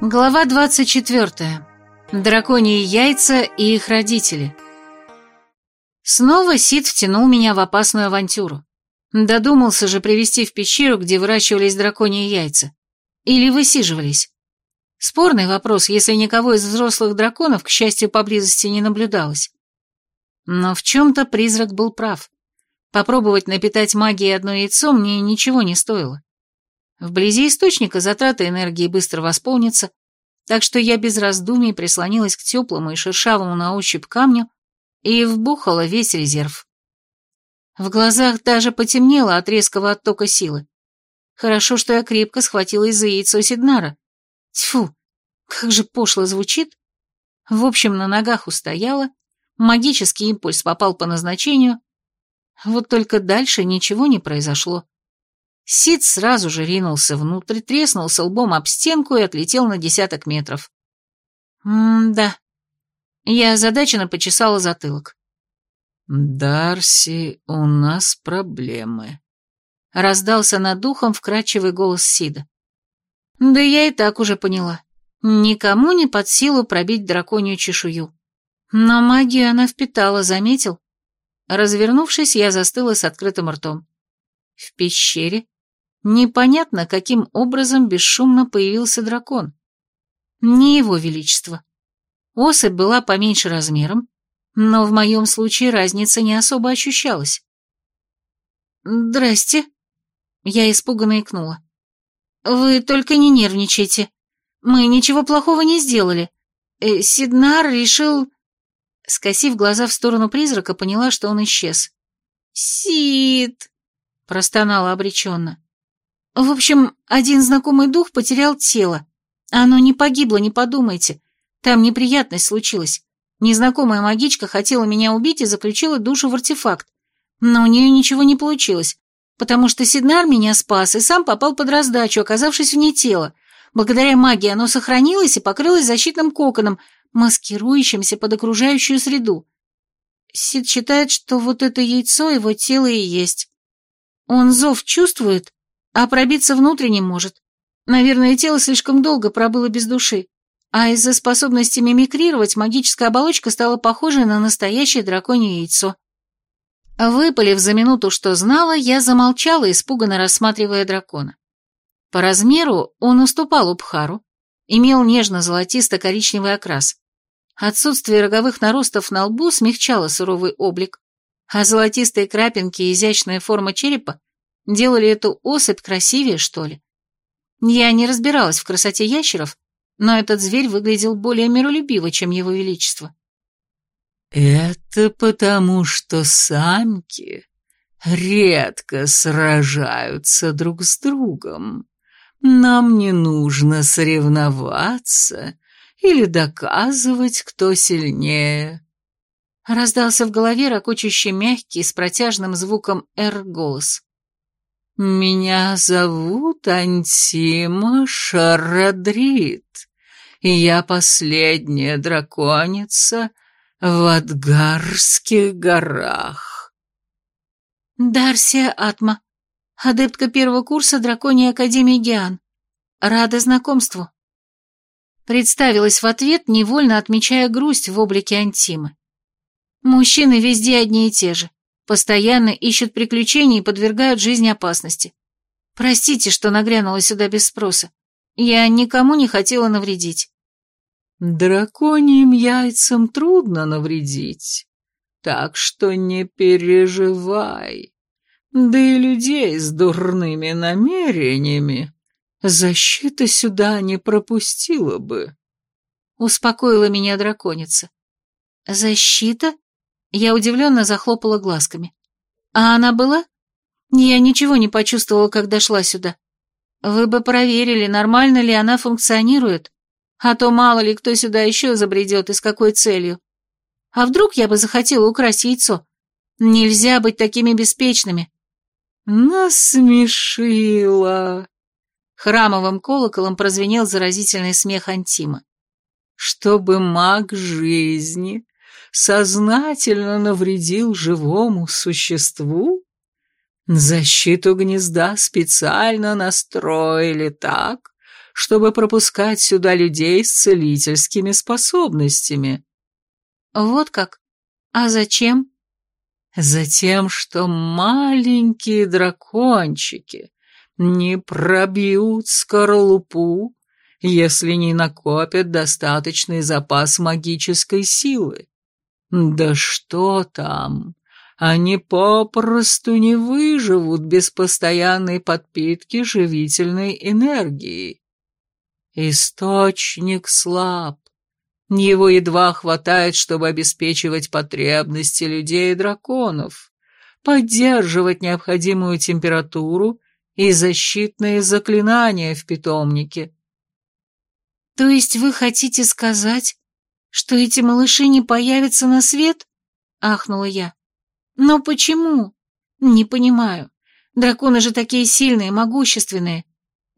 Глава 24. Драконьи яйца и их родители. Снова Сид втянул меня в опасную авантюру. Додумался же привести в пещеру, где выращивались драконьи яйца. Или высиживались. Спорный вопрос, если никого из взрослых драконов, к счастью, поблизости не наблюдалось. Но в чем-то призрак был прав. Попробовать напитать магией одно яйцо мне ничего не стоило. Вблизи источника затраты энергии быстро восполнится, так что я без раздумий прислонилась к теплому и шершавому на ощупь камню и вбухала весь резерв. В глазах даже потемнело от резкого оттока силы. Хорошо, что я крепко схватилась за яйцо Сиднара. Тьфу, как же пошло звучит. В общем, на ногах устояла, магический импульс попал по назначению, вот только дальше ничего не произошло. Сид сразу же ринулся внутрь, треснулся лбом об стенку и отлетел на десяток метров. М-да. Я озадаченно почесала затылок. «Дарси, у нас проблемы», — раздался над духом вкрадчивый голос Сида. Да я и так уже поняла. Никому не под силу пробить драконью чешую. Но магию она впитала, заметил? Развернувшись, я застыла с открытым ртом. В пещере непонятно, каким образом бесшумно появился дракон. Не его величество. Особь была поменьше размером, но в моем случае разница не особо ощущалась. «Здрасте», — я испуганно икнула. «Вы только не нервничайте. Мы ничего плохого не сделали. Э, Сиднар решил...» Скосив глаза в сторону призрака, поняла, что он исчез. «Сид!» — простонала обреченно. «В общем, один знакомый дух потерял тело. Оно не погибло, не подумайте. Там неприятность случилась. Незнакомая магичка хотела меня убить и заключила душу в артефакт. Но у нее ничего не получилось, потому что Сиднар меня спас и сам попал под раздачу, оказавшись вне тела. Благодаря магии оно сохранилось и покрылось защитным коконом, маскирующимся под окружающую среду. Сид считает, что вот это яйцо его тело и есть. Он зов чувствует, а пробиться внутрь не может. Наверное, тело слишком долго пробыло без души а из-за способности мимикрировать магическая оболочка стала похожей на настоящее драконье яйцо. Выпалив за минуту, что знала, я замолчала, испуганно рассматривая дракона. По размеру он уступал Убхару, имел нежно-золотисто-коричневый окрас. Отсутствие роговых наростов на лбу смягчало суровый облик, а золотистые крапинки и изящная форма черепа делали эту особь красивее, что ли. Я не разбиралась в красоте ящеров, но этот зверь выглядел более миролюбиво, чем его величество. «Это потому, что самки редко сражаются друг с другом. Нам не нужно соревноваться или доказывать, кто сильнее». Раздался в голове ракочущий мягкий с протяжным звуком «Р» голос. «Меня зовут Антима Шарадрит и я последняя драконица в Адгарских горах. Дарсия Атма, адептка первого курса Драконьей Академии Гиан. Рада знакомству. Представилась в ответ, невольно отмечая грусть в облике Антимы. Мужчины везде одни и те же. Постоянно ищут приключений и подвергают жизни опасности. Простите, что нагрянула сюда без спроса. Я никому не хотела навредить. Драконьим яйцам трудно навредить, так что не переживай. Да и людей с дурными намерениями защита сюда не пропустила бы. Успокоила меня драконица. Защита? Я удивленно захлопала глазками. А она была? Я ничего не почувствовала, когда шла сюда. Вы бы проверили, нормально ли она функционирует, а то мало ли кто сюда еще забредет и с какой целью. А вдруг я бы захотела украсть яйцо? Нельзя быть такими беспечными. Насмешила. Храмовым колоколом прозвенел заразительный смех Антима. Чтобы маг жизни сознательно навредил живому существу? Защиту гнезда специально настроили так, чтобы пропускать сюда людей с целительскими способностями. Вот как? А зачем? Затем, что маленькие дракончики не пробьют скорлупу, если не накопят достаточный запас магической силы. Да что там, они попросту не выживут без постоянной подпитки живительной энергии. Источник слаб. Его едва хватает, чтобы обеспечивать потребности людей и драконов, поддерживать необходимую температуру и защитные заклинания в питомнике. То есть вы хотите сказать, что эти малыши не появятся на свет? Ахнула я. Но почему? Не понимаю. Драконы же такие сильные, могущественные.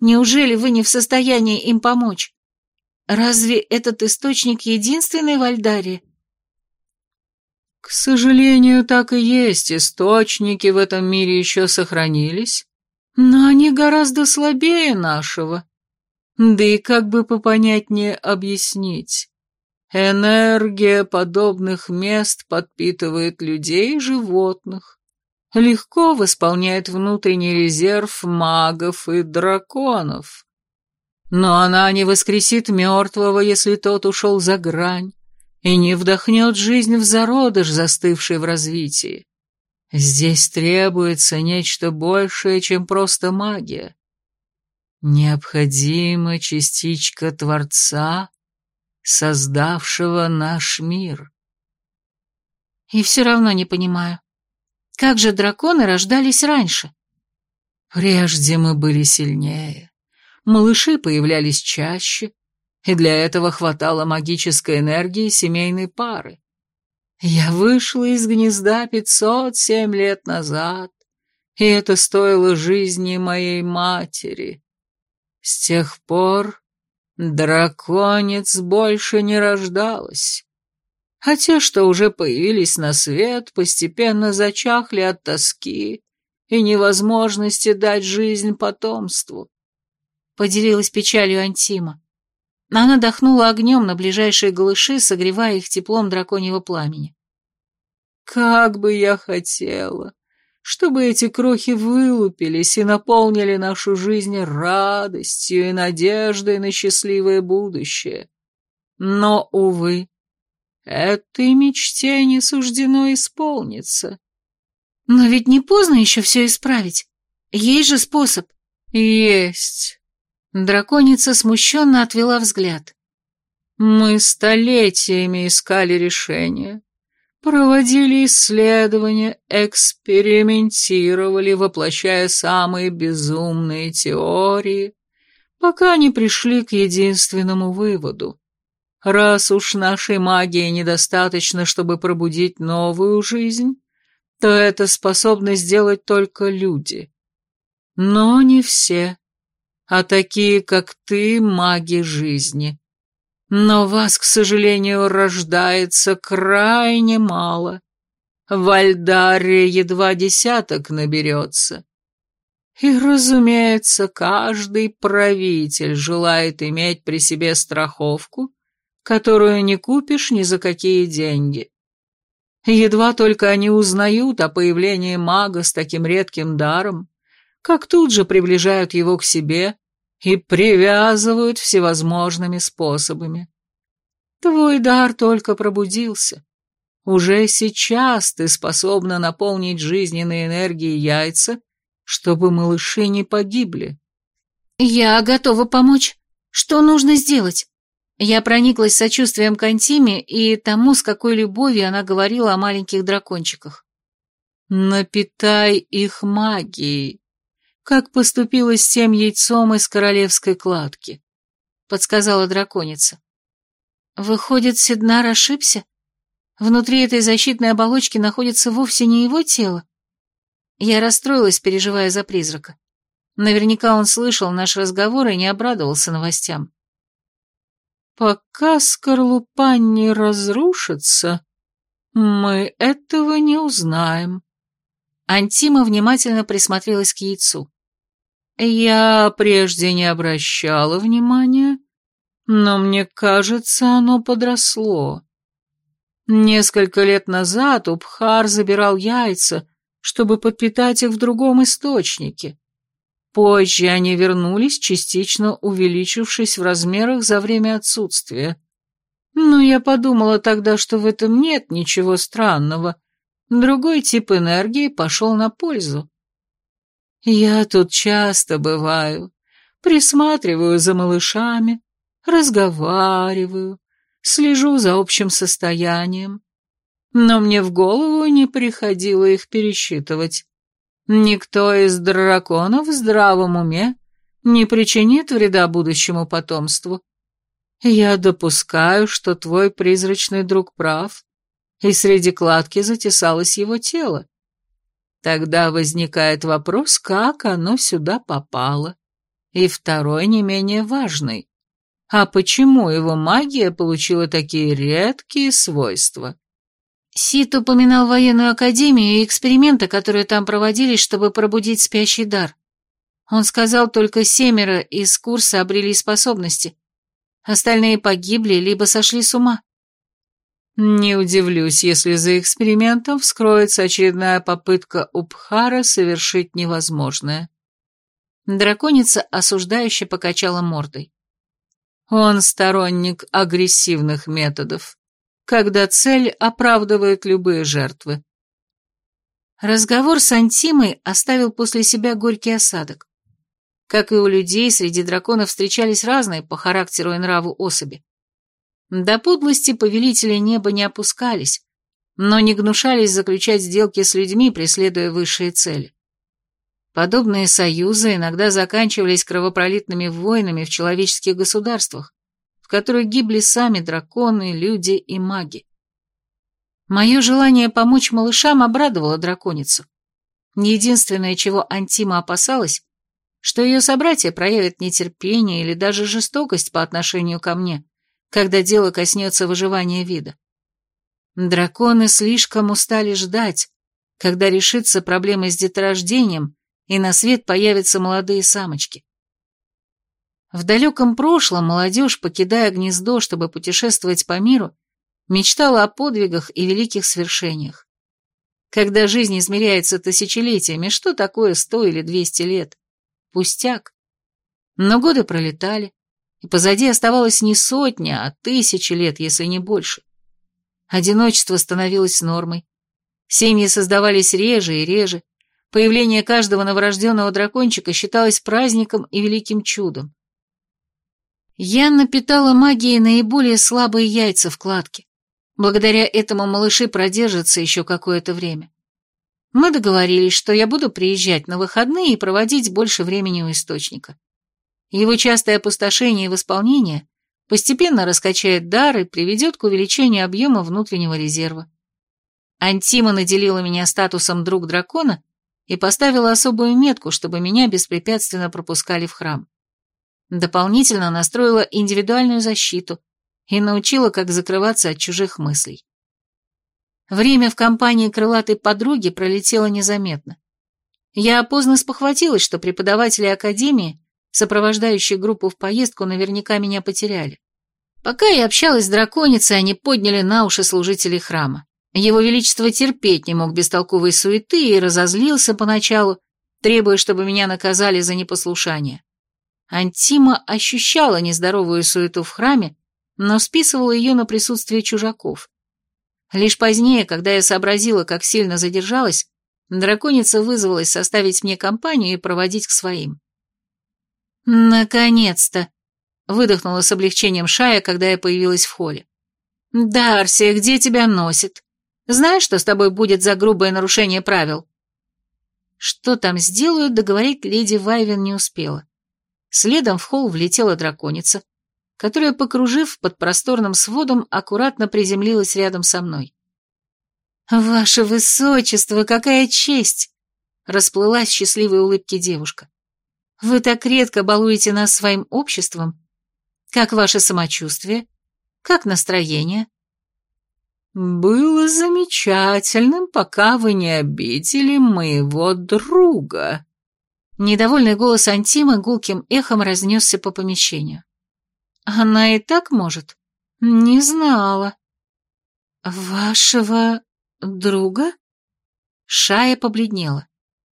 Неужели вы не в состоянии им помочь? Разве этот источник единственный в Альдаре? К сожалению, так и есть. Источники в этом мире еще сохранились, но они гораздо слабее нашего. Да и как бы попонятнее объяснить. Энергия подобных мест подпитывает людей и животных, легко восполняет внутренний резерв магов и драконов. Но она не воскресит мертвого, если тот ушел за грань, и не вдохнет жизнь в зародыш, застывший в развитии. Здесь требуется нечто большее, чем просто магия. Необходима частичка Творца, создавшего наш мир. И все равно не понимаю, как же драконы рождались раньше? Прежде мы были сильнее, малыши появлялись чаще, и для этого хватало магической энергии семейной пары. Я вышла из гнезда пятьсот семь лет назад, и это стоило жизни моей матери. С тех пор драконец больше не рождалась, а те, что уже появились на свет, постепенно зачахли от тоски и невозможности дать жизнь потомству. Поделилась печалью Антима. Она дохнула огнем на ближайшие голыши, согревая их теплом драконьего пламени. «Как бы я хотела, чтобы эти крохи вылупились и наполнили нашу жизнь радостью и надеждой на счастливое будущее. Но, увы, этой мечте не суждено исполниться». «Но ведь не поздно еще все исправить. Есть же способ». «Есть. Драконица смущенно отвела взгляд. «Мы столетиями искали решение, проводили исследования, экспериментировали, воплощая самые безумные теории, пока не пришли к единственному выводу. Раз уж нашей магии недостаточно, чтобы пробудить новую жизнь, то это способны сделать только люди. Но не все а такие, как ты, маги жизни. Но вас, к сожалению, рождается крайне мало. В Альдаре едва десяток наберется. И, разумеется, каждый правитель желает иметь при себе страховку, которую не купишь ни за какие деньги. Едва только они узнают о появлении мага с таким редким даром, как тут же приближают его к себе и привязывают всевозможными способами. Твой дар только пробудился. Уже сейчас ты способна наполнить жизненной энергией яйца, чтобы малыши не погибли. Я готова помочь. Что нужно сделать? Я прониклась сочувствием к Антиме и тому, с какой любовью она говорила о маленьких дракончиках. Напитай их магией, как поступила с тем яйцом из королевской кладки», — подсказала драконица. «Выходит, Сиднар ошибся? Внутри этой защитной оболочки находится вовсе не его тело?» Я расстроилась, переживая за призрака. Наверняка он слышал наш разговор и не обрадовался новостям. «Пока скорлупа не разрушится, мы этого не узнаем», Антима внимательно присмотрелась к яйцу. Я прежде не обращала внимания, но мне кажется, оно подросло. Несколько лет назад Убхар забирал яйца, чтобы подпитать их в другом источнике. Позже они вернулись, частично увеличившись в размерах за время отсутствия. Но я подумала тогда, что в этом нет ничего странного. Другой тип энергии пошел на пользу. Я тут часто бываю, присматриваю за малышами, разговариваю, слежу за общим состоянием. Но мне в голову не приходило их пересчитывать. Никто из драконов в здравом уме не причинит вреда будущему потомству. Я допускаю, что твой призрачный друг прав, и среди кладки затесалось его тело. Тогда возникает вопрос, как оно сюда попало. И второй не менее важный. А почему его магия получила такие редкие свойства? Сид упоминал военную академию и эксперименты, которые там проводились, чтобы пробудить спящий дар. Он сказал, только семеро из курса обрели способности. Остальные погибли, либо сошли с ума. Не удивлюсь, если за экспериментом вскроется очередная попытка Убхара совершить невозможное. Драконица осуждающе покачала мордой. Он сторонник агрессивных методов, когда цель оправдывает любые жертвы. Разговор с Антимой оставил после себя горький осадок. Как и у людей, среди драконов встречались разные по характеру и нраву особи. До подлости повелители неба не опускались, но не гнушались заключать сделки с людьми, преследуя высшие цели. Подобные союзы иногда заканчивались кровопролитными войнами в человеческих государствах, в которых гибли сами драконы, люди и маги. Мое желание помочь малышам обрадовало драконицу. Единственное, чего Антима опасалась, что ее собратья проявят нетерпение или даже жестокость по отношению ко мне, когда дело коснется выживания вида. Драконы слишком устали ждать, когда решится проблема с деторождением и на свет появятся молодые самочки. В далеком прошлом молодежь, покидая гнездо, чтобы путешествовать по миру, мечтала о подвигах и великих свершениях. Когда жизнь измеряется тысячелетиями, что такое сто или двести лет? Пустяк. Но годы пролетали, и позади оставалось не сотня, а тысячи лет, если не больше. Одиночество становилось нормой. Семьи создавались реже и реже, Появление каждого новорожденного дракончика считалось праздником и великим чудом. Я напитала магией наиболее слабые яйца в кладке. Благодаря этому малыши продержатся еще какое-то время. Мы договорились, что я буду приезжать на выходные и проводить больше времени у источника. Его частое опустошение и восполнение постепенно раскачает дар и приведет к увеличению объема внутреннего резерва. Антима наделила меня статусом друг дракона и поставила особую метку, чтобы меня беспрепятственно пропускали в храм. Дополнительно настроила индивидуальную защиту и научила, как закрываться от чужих мыслей. Время в компании крылатой подруги пролетело незаметно. Я поздно спохватилась, что преподаватели академии, сопровождающие группу в поездку, наверняка меня потеряли. Пока я общалась с драконицей, они подняли на уши служителей храма. Его Величество терпеть не мог бестолковой суеты и разозлился поначалу, требуя, чтобы меня наказали за непослушание. Антима ощущала нездоровую суету в храме, но списывала ее на присутствие чужаков. Лишь позднее, когда я сообразила, как сильно задержалась, драконица вызвалась составить мне компанию и проводить к своим. «Наконец-то!» — выдохнула с облегчением Шая, когда я появилась в холле. «Дарси, где тебя носит?» Знаешь, что с тобой будет за грубое нарушение правил?» Что там сделают, договорить леди Вайвен не успела. Следом в холл влетела драконица, которая, покружив под просторным сводом, аккуратно приземлилась рядом со мной. «Ваше высочество, какая честь!» — расплылась счастливой улыбке девушка. «Вы так редко балуете нас своим обществом. Как ваше самочувствие? Как настроение?» «Было замечательным, пока вы не обидели моего друга», Недовольный голос Антимы гулким эхом разнесся по помещению. Она и так может? Не знала. Вашего друга? Шая побледнела.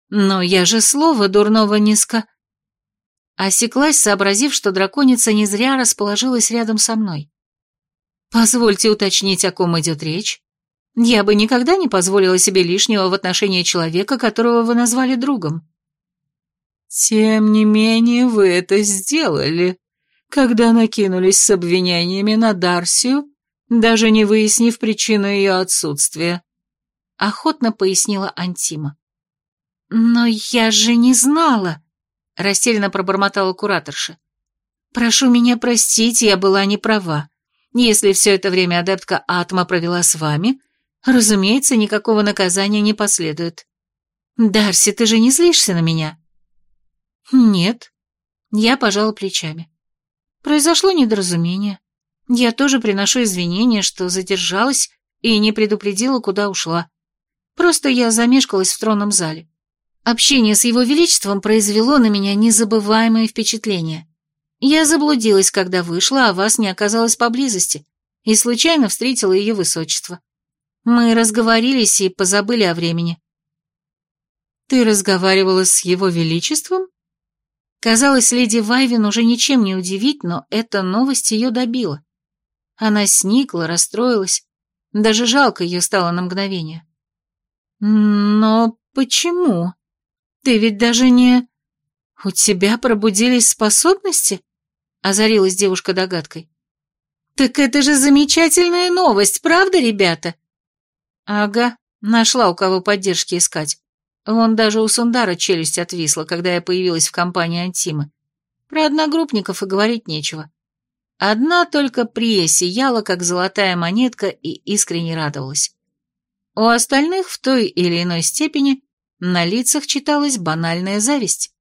Но я же слова дурного низко... Осеклась, сообразив, что драконица не зря расположилась рядом со мной. Позвольте уточнить, о ком идет речь. Я бы никогда не позволила себе лишнего в отношении человека, которого вы назвали другом. Тем не менее, вы это сделали, когда накинулись с обвинениями на Дарсию, даже не выяснив причину ее отсутствия. Охотно пояснила Антима. «Но я же не знала», — растерянно пробормотала кураторша. «Прошу меня простить, я была не права. Если все это время адептка Атма провела с вами, разумеется, никакого наказания не последует. Дарси, ты же не злишься на меня?» «Нет». Я пожала плечами. «Произошло недоразумение. Я тоже приношу извинения, что задержалась и не предупредила, куда ушла. Просто я замешкалась в тронном зале. Общение с его величеством произвело на меня незабываемое впечатление. Я заблудилась, когда вышла, а вас не оказалось поблизости, и случайно встретила ее высочество. Мы разговорились и позабыли о времени. Ты разговаривала с его величеством? Казалось, леди Вайвин уже ничем не удивить, но эта новость ее добила. Она сникла, расстроилась, даже жалко ее стало на мгновение. «Но почему? Ты ведь даже не... У тебя пробудились способности?» — озарилась девушка догадкой. «Так это же замечательная новость, правда, ребята?» «Ага, нашла у кого поддержки искать. Вон даже у Сундара челюсть отвисла, когда я появилась в компании Антимы. Про одногруппников и говорить нечего. Одна только Прия сияла, как золотая монетка, и искренне радовалась. У остальных в той или иной степени на лицах читалась банальная зависть.